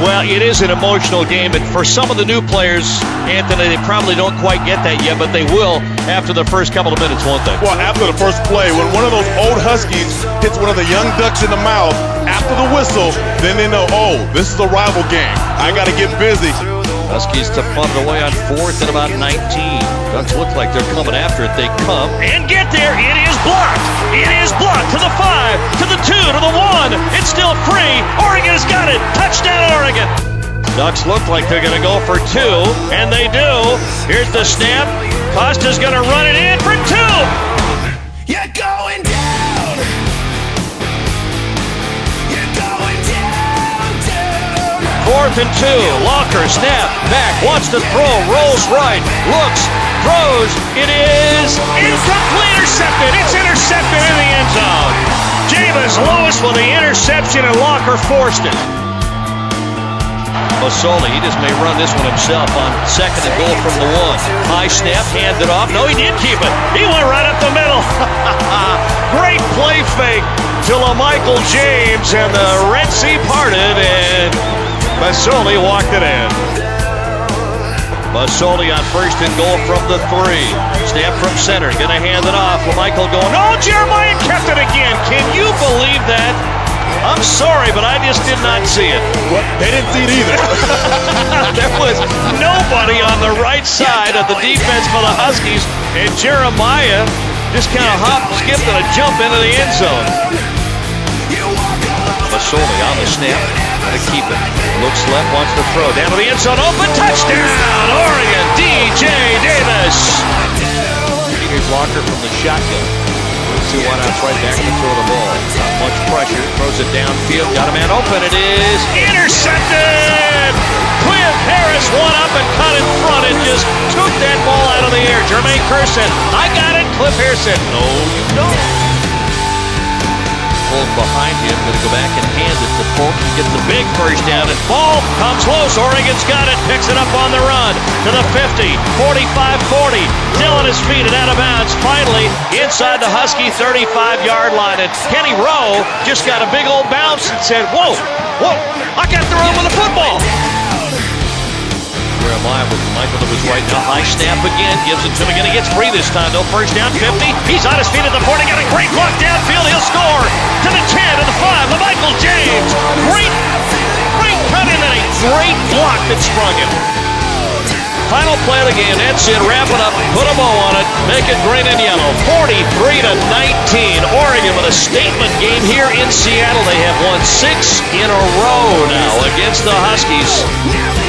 Well, it is an emotional game, and for some of the new players, Anthony, they probably don't quite get that yet, but they will after the first couple of minutes, won't they? Well, after the first play, when one of those old Huskies hits one of the young ducks in the mouth, after the whistle, then they know, oh, this is a rival game. I got to get busy. Huskies to punt it away on fourth and about 19. Ducks look like they're coming after it. They come and get there. It is blocked. It is blocked to the five, to the two, to the one. It's still free. Got it. Touchdown, Oregon. Ducks look like they're going to go for two, and they do. Here's the snap. Costa's going to run it in for two. You're going down. You're going down, down. Fourth and two. Locker snap back. Wants to throw. Rolls right. Looks. Throws. It is incomplete. Intercepted. It's intercepted in the end zone. Javes Lewis with the interception and Locker forced it. Masoli, he just may run this one himself on second and goal from the one. High snap, handed off. No, he did keep it. He went right up the middle. Great play fake to LaMichael James, and the Red Sea parted, and Masoli walked it in. Masoli on first and goal from the three. Snap from center, gonna hand it off. LaMichael going, oh, Jeremiah kept it again. Can you believe that? I'm sorry, but I just did not see it. Well, they didn't see it either. there was nobody on the right side of the defense for the Huskies, and Jeremiah just kind of hopped, skipped, and a jump into the end zone. Masoli on the snap, gotta keep it. Looks left, wants to throw. Down to the end zone, open touchdown! Oregon, DJ Davis! Here's Locker from the shotgun. Two one outs right back to throw the ball. It downfield. Got a man open. It is intercepted. Cliff Harris one up and cut in front and just took that ball out of the air. Jermaine Curson, I got it. Cliff Harris said, No, you don't. Pulled behind him, going to go back and hand it to Polk and get the big first down. And ball comes loose. Oregon's got it. Picks it up on the run to the 50, 45, 40. Dylan is feet and out of bounds. Finally, inside the Husky 35 yard line. And Kenny Rowe just got a big old bounce and said, Whoa, whoa, I got the run with the football. Jeremiah with Michael to his right now. High snap again. Gives it to him again. He gets free this time, though. First down, 50. He's on his feet at the 40. Got a great block downfield. He'll score. To the 10, to the 5. LaMichael James. Great, great cut in and a great block that sprung him. Final play of the game. That's it. Wrap it up. Put a bow on it. Make it green and yellow. 43 to 19. Oregon with a statement game here in Seattle. They have won six in a row now against the Huskies.